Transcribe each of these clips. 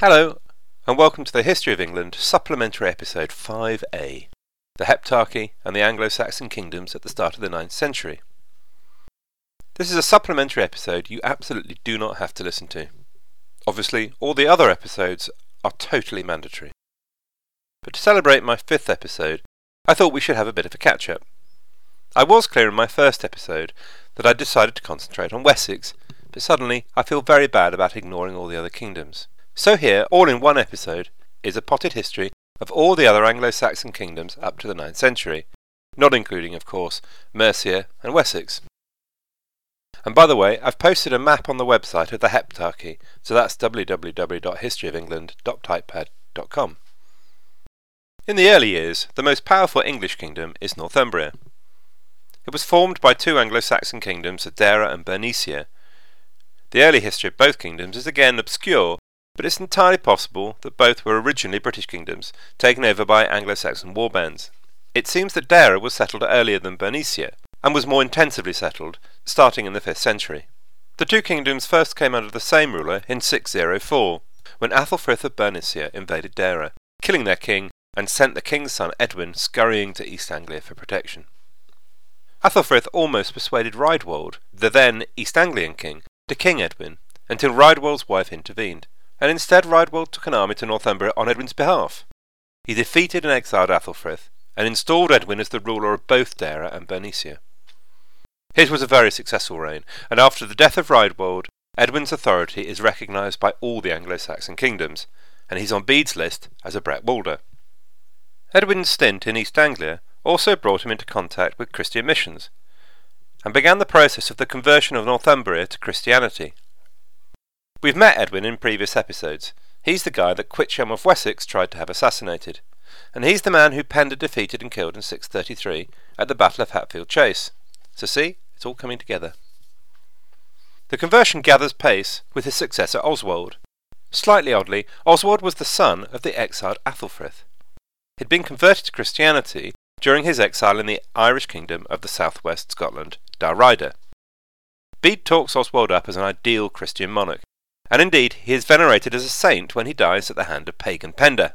Hello, and welcome to the History of England Supplementary Episode 5a The Heptarchy and the Anglo Saxon Kingdoms at the Start of the Ninth Century. This is a supplementary episode you absolutely do not have to listen to. Obviously, all the other episodes are totally mandatory. But to celebrate my fifth episode, I thought we should have a bit of a catch up. I was clear in my first episode that I decided to concentrate on Wessex, but suddenly I feel very bad about ignoring all the other kingdoms. So here, all in one episode, is a potted history of all the other Anglo-Saxon kingdoms up to the 9th century, not including, of course, Mercia and Wessex. And by the way, I've posted a map on the website of the Heptarchy, so that's www.historyofengland.typepad.com. In the early years, the most powerful English kingdom is Northumbria. It was formed by two Anglo-Saxon kingdoms of Deira and Bernicia. The early history of both kingdoms is again obscure, but it's entirely possible that both were originally British kingdoms, taken over by Anglo-Saxon warbands. It seems that Deira was settled earlier than Bernicia, and was more intensively settled, starting in the 5th century. The two kingdoms first came under the same ruler in 604, when Athelfrith of Bernicia invaded Deira, killing their king, and sent the king's son Edwin scurrying to East Anglia for protection. Athelfrith almost persuaded Raedwald, the then East Anglian king, to king Edwin, until Raedwald's wife intervened and instead Raedwald took an army to Northumbria on Edwin's behalf. He defeated and exiled Athelfrith, and installed Edwin as the ruler of both Deira and Bernicia. His was a very successful reign, and after the death of Raedwald, Edwin's authority is recognised by all the Anglo-Saxon kingdoms, and he's on Bede's list as a Bretwalda. Edwin's stint in East Anglia also brought him into contact with Christian missions, and began the process of the conversion of Northumbria to Christianity We've met Edwin in previous episodes. He's the guy that Cwichelm of Wessex tried to have assassinated, and he's the man who Penda defeated and killed in 633 at the Battle of Hatfield Chase. So see, it's all coming together. The conversion gathers pace with his successor Oswald. Slightly oddly, Oswald was the son of the exiled Athelfrith. He'd been converted to Christianity during his exile in the Irish kingdom of the southwest Scotland, Dalriada. Bede talks Oswald up as an ideal Christian monarch, and indeed he is venerated as a saint when he dies at the hand of pagan Penda.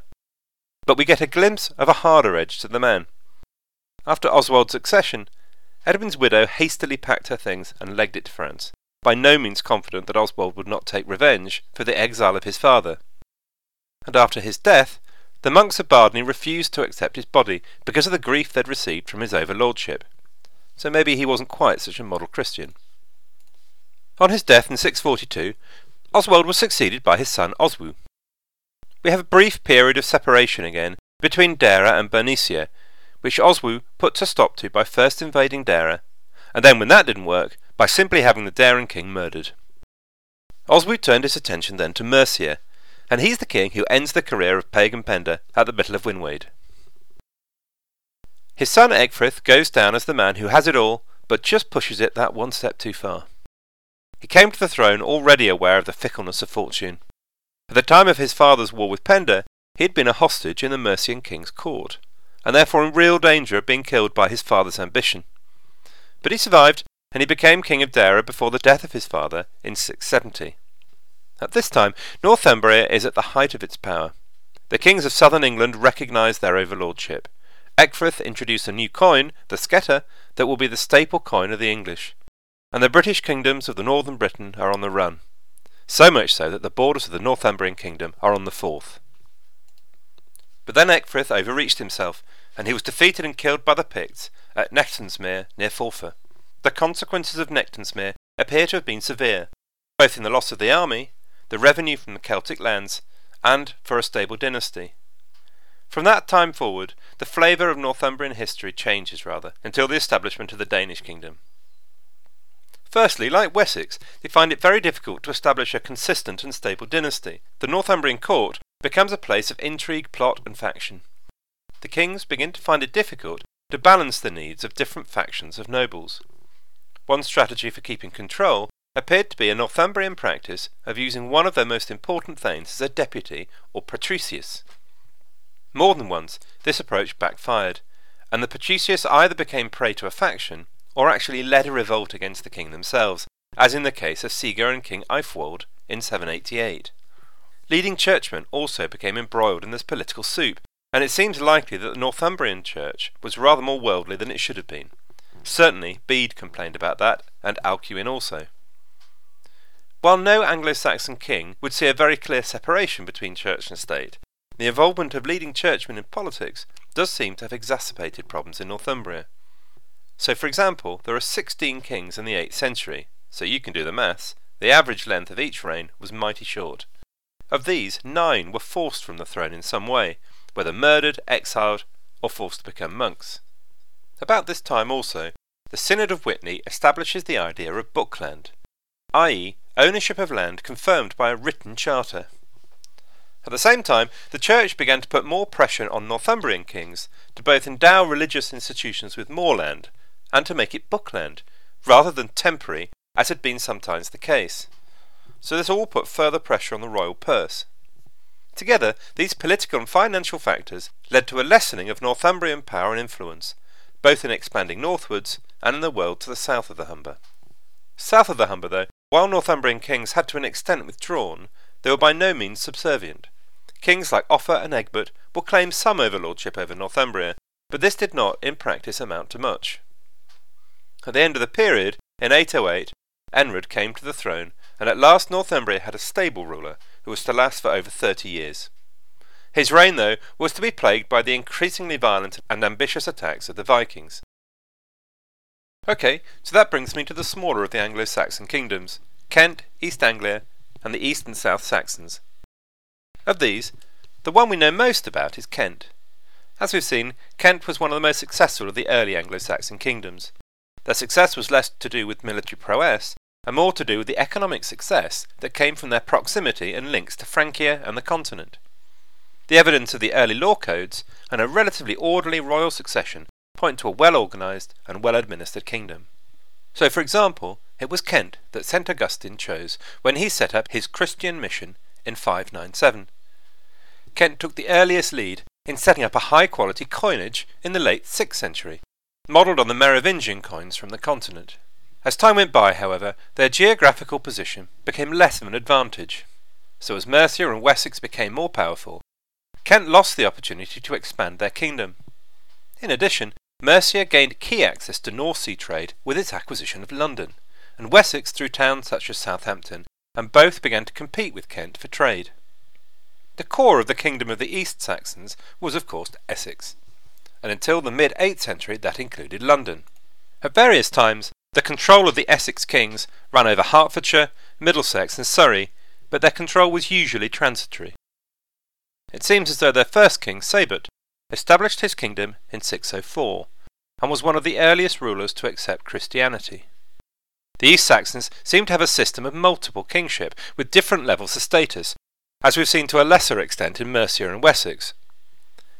But we get a glimpse of a harder edge to the man. After Oswald's accession, Edwin's widow hastily packed her things and legged it to France, by no means confident that Oswald would not take revenge for the exile of his father. And after his death, the monks of Bardney refused to accept his body because of the grief they'd received from his overlordship. So maybe he wasn't quite such a model Christian. On his death in 642, Oswald was succeeded by his son Oswu. We have a brief period of separation again between Deira and Bernicia, which Oswu puts a stop to by first invading Deira, and then when that didn't work, by simply having the Deiran king murdered. Oswu turned his attention then to Mercia, and he's the king who ends the career of pagan Penda at the Battle of Winwaed. His son Ecgfrith goes down as the man who has it all, but just pushes it that one step too far. He came to the throne already aware of the fickleness of fortune. At the time of his father's war with Penda, he had been a hostage in the Mercian king's court, and therefore in real danger of being killed by his father's ambition. But he survived, and he became king of Deira before the death of his father in 670. At this time, Northumbria is at the height of its power. The kings of southern England recognise their overlordship. Ecgfrith introduced a new coin, the sceatta, that will be the staple coin of the English, and the British kingdoms of the northern Britain are on the run, so much so that the borders of the Northumbrian kingdom are on the Forth. But then Ecgfrith overreached himself, and he was defeated and killed by the Picts at Nectansmere near Forfar. The consequences of Nectansmere appear to have been severe, both in the loss of the army, the revenue from the Celtic lands, and for a stable dynasty. From that time forward, the flavour of Northumbrian history changes rather, until the establishment of the Danish kingdom. Firstly, like Wessex, they find it very difficult to establish a consistent and stable dynasty. The Northumbrian court becomes a place of intrigue, plot, and faction. The kings begin to find it difficult to balance the needs of different factions of nobles. One strategy for keeping control appeared to be a Northumbrian practice of using one of their most important thanes as a deputy or patricius. More than once, this approach backfired, and the patricius either became prey to a faction or actually led a revolt against the king themselves, as in the case of Sigar and King Elfwald in 788. leading churchmen also became embroiled in this political soup, and it seems likely that the Northumbrian church was rather more worldly than it should have been. Certainly, Bede complained about that, and Alcuin also. While no Anglo Saxon king would see a very clear separation between church and state, the involvement of leading churchmen in politics does seem to have exacerbated problems in Northumbria. So, for example, there are 16 kings in the 8th century, so you can do the maths. The average length of each reign was mighty short. Of these, nine were forced from the throne in some way, whether murdered, exiled, or forced to become monks. About this time also, the Synod of Whitby establishes the idea of bookland, i.e., ownership of land confirmed by a written charter. At the same time, the Church began to put more pressure on Northumbrian kings to both endow religious institutions with more land and to make it bookland, rather than temporary, as had been sometimes the case. So this all put further pressure on the royal purse. Together, these political and financial factors led to a lessening of Northumbrian power and influence, both in expanding northwards and in the world to the south of the Humber. South of the Humber, though, while Northumbrian kings had to an extent withdrawn, they were by no means subservient. Kings like Offa and Egbert will claim some overlordship over Northumbria, but this did not, in practice, amount to much. At the end of the period, in 808, Eanred came to the throne, and at last Northumbria had a stable ruler who was to last for over thirty years. His reign, though, was to be plagued by the increasingly violent and ambitious attacks of the Vikings. Okay, so that brings me to the smaller of the Anglo Saxon kingdoms Kent, East Anglia, and the East and South Saxons. Of these, the one we know most about is Kent. As we've seen, Kent was one of the most successful of the early Anglo Saxon kingdoms. Their success was less to do with military prowess and more to do with the economic success that came from their proximity and links to Francia and the continent. The evidence of the early law codes and a relatively orderly royal succession point to a well organised and well administered kingdom. So, for example, it was Kent that St. Augustine chose when he set up his Christian mission in 597. Kent took the earliest lead in setting up a high quality coinage in the late 6th century, modelled on the Merovingian coins from the continent. As time went by, however, their geographical position became less of an advantage. So as Mercia and Wessex became more powerful, Kent lost the opportunity to expand their kingdom. In addition, Mercia gained key access to North Sea trade with its acquisition of London, and Wessex through towns such as Southampton, and both began to compete with Kent for trade. The core of the kingdom of the East Saxons was, of course, Essex, and until the mid 8th century that included London. At various times, the control of the Essex kings ran over Hertfordshire, Middlesex, and Surrey, but their control was usually transitory. It seems as though their first king, Sabert, established his kingdom in 604, and was one of the earliest rulers to accept Christianity. The East Saxons seem to have a system of multiple kingship, with different levels of status, as we've seen to a lesser extent in Mercia and Wessex.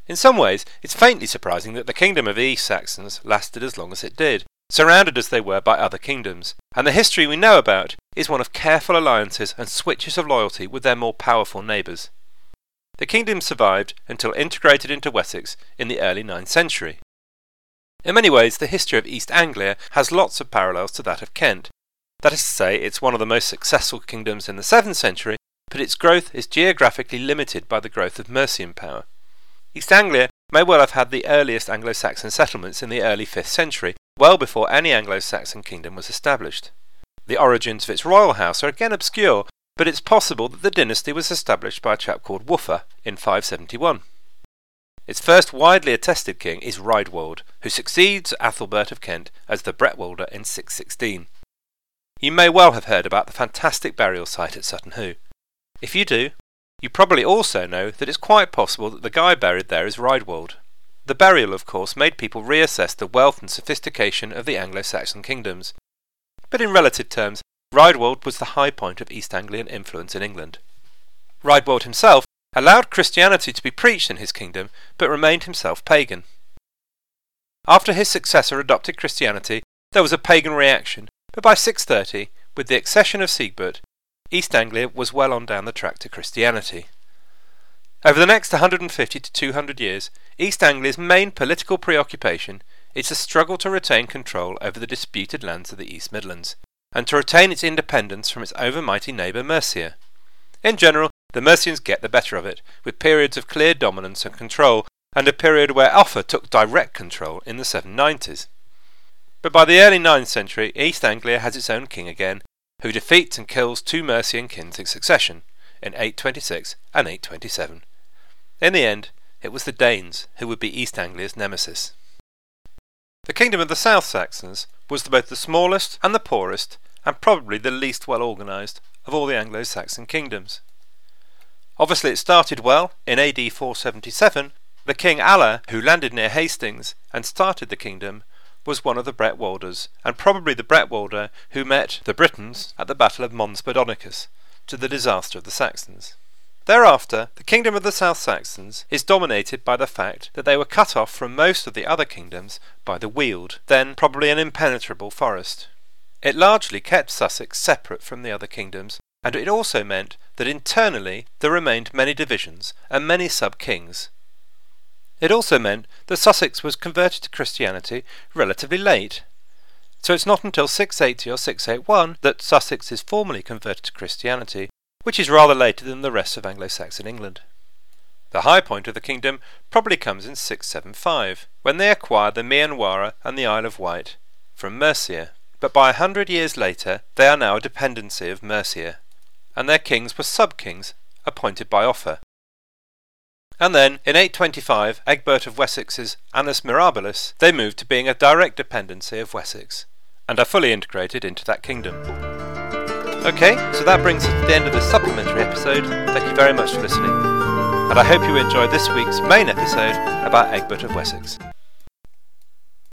In some ways, it's faintly surprising that the kingdom of the East Saxons lasted as long as it did, surrounded as they were by other kingdoms, and the history we know about is one of careful alliances and switches of loyalty with their more powerful neighbours. The kingdom survived until integrated into Wessex in the early 9th century. In many ways, the history of East Anglia has lots of parallels to that of Kent. That is to say, it's one of the most successful kingdoms in the 7th century, but its growth is geographically limited by the growth of Mercian power. East Anglia may well have had the earliest Anglo Saxon settlements in the early 5th century, well before any Anglo Saxon kingdom was established. The origins of its royal house are again obscure, but it's possible that the dynasty was established by a chap called Wuffa in 571. Its first widely attested king is Raedwald, who succeeds Athelbert of Kent as the Bretwalda in 616. You may well have heard about the fantastic burial site at Sutton Hoo. If you do, you probably also know that it's quite possible that the guy buried there is Raedwald. The burial, of course, made people reassess the wealth and sophistication of the Anglo Saxon kingdoms. But in relative terms, Raedwald was the high point of East Anglian influence in England. Raedwald himself allowed Christianity to be preached in his kingdom, but remained himself pagan. After his successor adopted Christianity, there was a pagan reaction, but by 630, with the accession of Sigebert, East Anglia was well on down the track to Christianity. Over the next 150 to 200 years, East Anglia's main political preoccupation is the struggle to retain control over the disputed lands of the East Midlands, and to retain its independence from its overmighty neighbour Mercia. In general, the Mercians get the better of it, with periods of clear dominance and control, and a period where Offa took direct control in the 790s. But by the early 9th century, East Anglia has its own king again, who defeats and kills two Mercian kings in succession, in 826 and 827. In the end, it was the Danes who would be East Anglia's nemesis. The kingdom of the South Saxons was both the smallest and the poorest, and probably the least well organised, of all the Anglo Saxon kingdoms. Obviously, it started well. In AD 477, the king Alla, who landed near Hastings and started the kingdom, was one of the Bretwalders, and probably the Bretwalder who met the Britons at the Battle of Mons Badonicus, to the disaster of the Saxons. Thereafter, the kingdom of the South Saxons is dominated by the fact that they were cut off from most of the other kingdoms by the Weald, then probably an impenetrable forest. It largely kept Sussex separate from the other kingdoms, and it also meant that internally there remained many divisions and many sub-kings. It also meant that Sussex was converted to Christianity relatively late. So it's not until 680 or 681 that Sussex is formally converted to Christianity, which is rather later than the rest of Anglo-Saxon England. The high point of the kingdom probably comes in 675, when they acquire the Meonwara and the Isle of Wight from Mercia. But by a hundred years later, they are now a dependency of Mercia, and their kings were sub-kings appointed by Offa. And then, in 825, Egbert of Wessex's Annus Mirabilis, they moved to being a direct dependency of Wessex, and are fully integrated into that kingdom. Okay, so that brings us to the end of this supplementary episode. Thank you very much for listening. And I hope you enjoyed this week's main episode about Egbert of Wessex.